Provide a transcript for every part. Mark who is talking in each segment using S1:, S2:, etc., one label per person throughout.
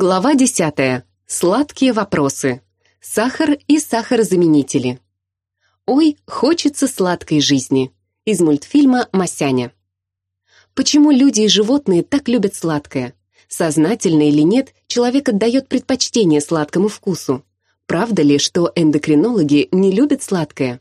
S1: Глава 10. Сладкие вопросы. Сахар и сахарозаменители. Ой, хочется сладкой жизни. Из мультфильма «Масяня». Почему люди и животные так любят сладкое? Сознательно или нет, человек отдает предпочтение сладкому вкусу. Правда ли, что эндокринологи не любят сладкое?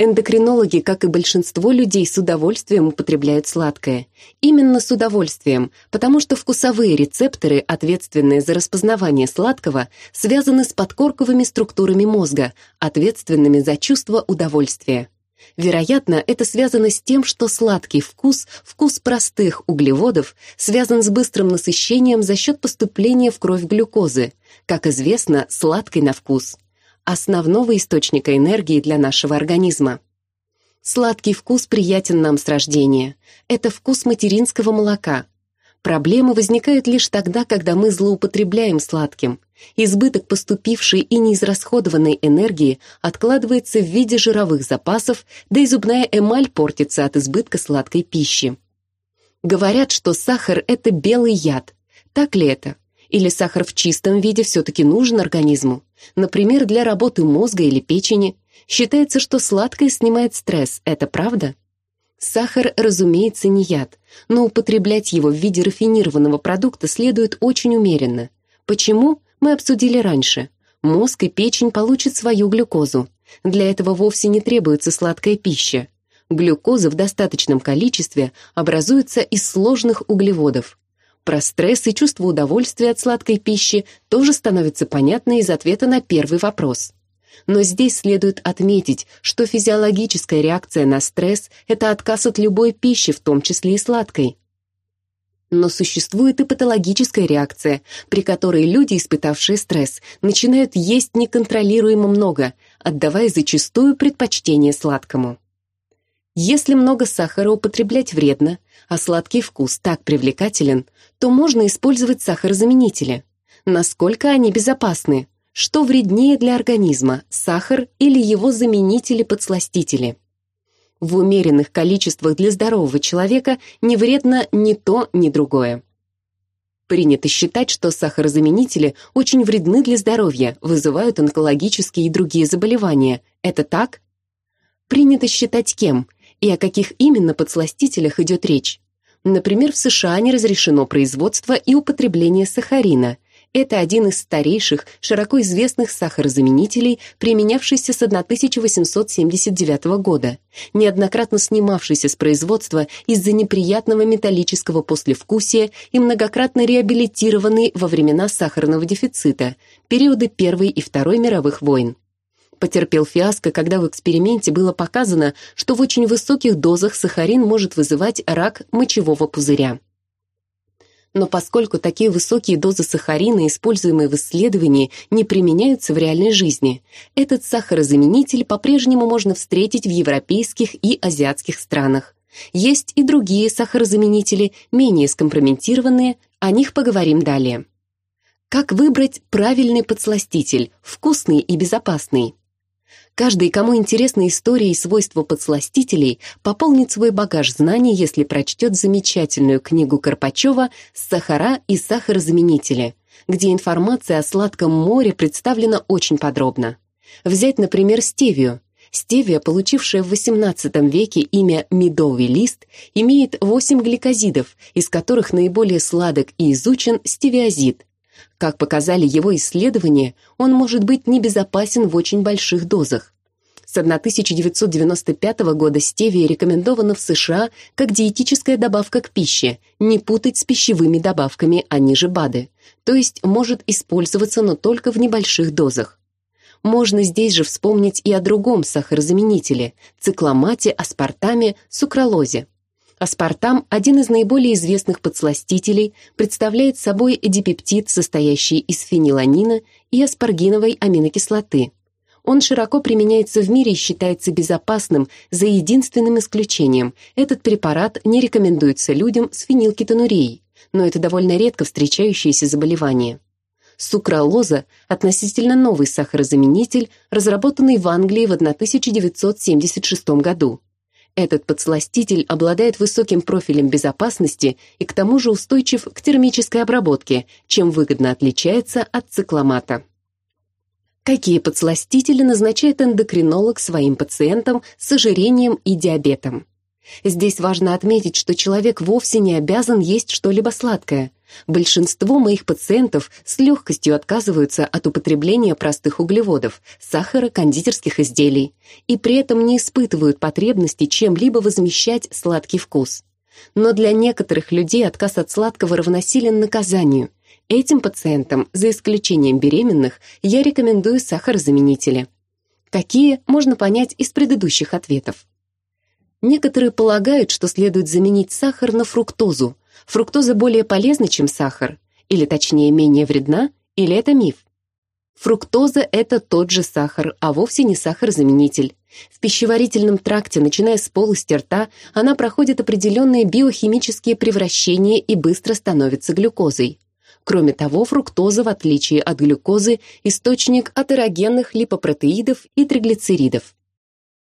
S1: Эндокринологи, как и большинство людей, с удовольствием употребляют сладкое. Именно с удовольствием, потому что вкусовые рецепторы, ответственные за распознавание сладкого, связаны с подкорковыми структурами мозга, ответственными за чувство удовольствия. Вероятно, это связано с тем, что сладкий вкус, вкус простых углеводов, связан с быстрым насыщением за счет поступления в кровь глюкозы, как известно, сладкой на вкус – основного источника энергии для нашего организма. Сладкий вкус приятен нам с рождения. Это вкус материнского молока. Проблемы возникают лишь тогда, когда мы злоупотребляем сладким. Избыток поступившей и неизрасходованной энергии откладывается в виде жировых запасов, да и зубная эмаль портится от избытка сладкой пищи. Говорят, что сахар – это белый яд. Так ли это? Или сахар в чистом виде все-таки нужен организму? Например, для работы мозга или печени. Считается, что сладкое снимает стресс. Это правда? Сахар, разумеется, не яд, но употреблять его в виде рафинированного продукта следует очень умеренно. Почему? Мы обсудили раньше. Мозг и печень получат свою глюкозу. Для этого вовсе не требуется сладкая пища. Глюкоза в достаточном количестве образуется из сложных углеводов. Про стресс и чувство удовольствия от сладкой пищи тоже становится понятно из ответа на первый вопрос. Но здесь следует отметить, что физиологическая реакция на стресс – это отказ от любой пищи, в том числе и сладкой. Но существует и патологическая реакция, при которой люди, испытавшие стресс, начинают есть неконтролируемо много, отдавая зачастую предпочтение сладкому. Если много сахара употреблять вредно, а сладкий вкус так привлекателен, то можно использовать сахарозаменители. Насколько они безопасны? Что вреднее для организма, сахар или его заменители-подсластители? В умеренных количествах для здорового человека не вредно ни то, ни другое. Принято считать, что сахарозаменители очень вредны для здоровья, вызывают онкологические и другие заболевания. Это так? Принято считать кем? И о каких именно подсластителях идет речь. Например, в США не разрешено производство и употребление сахарина. Это один из старейших, широко известных сахарозаменителей, применявшийся с 1879 года, неоднократно снимавшийся с производства из-за неприятного металлического послевкусия и многократно реабилитированный во времена сахарного дефицита, периоды Первой и Второй мировых войн потерпел фиаско, когда в эксперименте было показано, что в очень высоких дозах сахарин может вызывать рак мочевого пузыря. Но поскольку такие высокие дозы сахарина, используемые в исследовании, не применяются в реальной жизни, этот сахарозаменитель по-прежнему можно встретить в европейских и азиатских странах. Есть и другие сахарозаменители, менее скомпрометированные, о них поговорим далее. Как выбрать правильный подсластитель, вкусный и безопасный? Каждый, кому интересна история и свойства подсластителей, пополнит свой багаж знаний, если прочтет замечательную книгу Карпачева «Сахара и сахарозаменители», где информация о сладком море представлена очень подробно. Взять, например, стевию. Стевия, получившая в XVIII веке имя медовый лист, имеет 8 гликозидов, из которых наиболее сладок и изучен стевиозид, как показали его исследования, он может быть небезопасен в очень больших дозах. С 1995 года стевия рекомендована в США как диетическая добавка к пище, не путать с пищевыми добавками, они же БАДы, то есть может использоваться, но только в небольших дозах. Можно здесь же вспомнить и о другом сахарозаменителе – цикломате, аспартаме, сукралозе. Аспартам, один из наиболее известных подсластителей, представляет собой дипептид, состоящий из фениланина и аспаргиновой аминокислоты. Он широко применяется в мире и считается безопасным, за единственным исключением. Этот препарат не рекомендуется людям с фенилкетонурией, но это довольно редко встречающееся заболевание. Сукралоза – относительно новый сахарозаменитель, разработанный в Англии в 1976 году. Этот подсластитель обладает высоким профилем безопасности и к тому же устойчив к термической обработке, чем выгодно отличается от цикломата. Какие подсластители назначает эндокринолог своим пациентам с ожирением и диабетом? Здесь важно отметить, что человек вовсе не обязан есть что-либо сладкое. Большинство моих пациентов с легкостью отказываются от употребления простых углеводов, сахара, кондитерских изделий, и при этом не испытывают потребности чем-либо возмещать сладкий вкус. Но для некоторых людей отказ от сладкого равносилен наказанию. Этим пациентам, за исключением беременных, я рекомендую сахарозаменители. Какие, можно понять из предыдущих ответов. Некоторые полагают, что следует заменить сахар на фруктозу. Фруктоза более полезна, чем сахар. Или точнее, менее вредна, или это миф. Фруктоза – это тот же сахар, а вовсе не сахарозаменитель. В пищеварительном тракте, начиная с полости рта, она проходит определенные биохимические превращения и быстро становится глюкозой. Кроме того, фруктоза, в отличие от глюкозы, источник атерогенных липопротеидов и триглицеридов.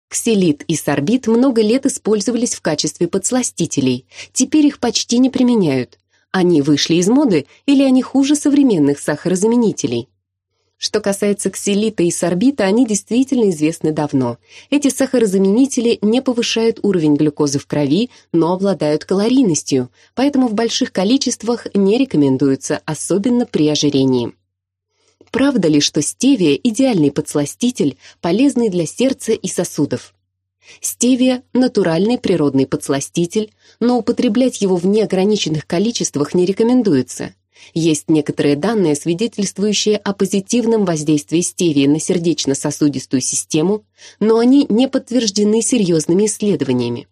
S1: Ксилит и сорбит много лет использовались в качестве подсластителей, теперь их почти не применяют. Они вышли из моды или они хуже современных сахарозаменителей? Что касается ксилита и сорбита, они действительно известны давно. Эти сахарозаменители не повышают уровень глюкозы в крови, но обладают калорийностью, поэтому в больших количествах не рекомендуются, особенно при ожирении. Правда ли, что стевия – идеальный подсластитель, полезный для сердца и сосудов? Стевия – натуральный природный подсластитель, но употреблять его в неограниченных количествах не рекомендуется. Есть некоторые данные, свидетельствующие о позитивном воздействии стевии на сердечно-сосудистую систему, но они не подтверждены серьезными исследованиями.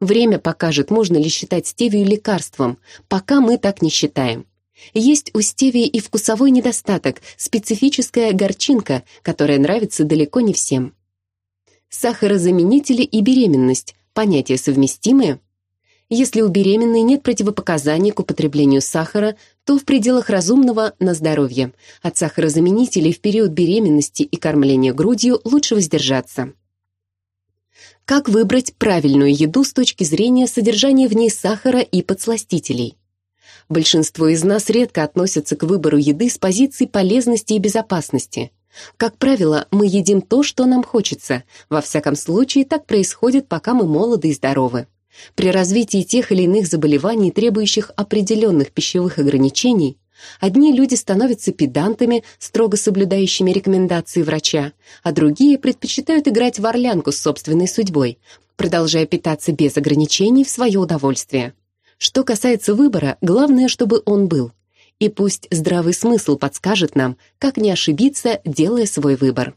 S1: Время покажет, можно ли считать стевию лекарством, пока мы так не считаем. Есть у стевии и вкусовой недостаток, специфическая горчинка, которая нравится далеко не всем. Сахарозаменители и беременность – понятия совместимые? Если у беременной нет противопоказаний к употреблению сахара, то в пределах разумного на здоровье. От сахарозаменителей в период беременности и кормления грудью лучше воздержаться. Как выбрать правильную еду с точки зрения содержания в ней сахара и подсластителей? Большинство из нас редко относятся к выбору еды с позиции полезности и безопасности. Как правило, мы едим то, что нам хочется. Во всяком случае, так происходит, пока мы молоды и здоровы. При развитии тех или иных заболеваний, требующих определенных пищевых ограничений, одни люди становятся педантами, строго соблюдающими рекомендации врача, а другие предпочитают играть в орлянку с собственной судьбой, продолжая питаться без ограничений в свое удовольствие. Что касается выбора, главное, чтобы он был. И пусть здравый смысл подскажет нам, как не ошибиться, делая свой выбор.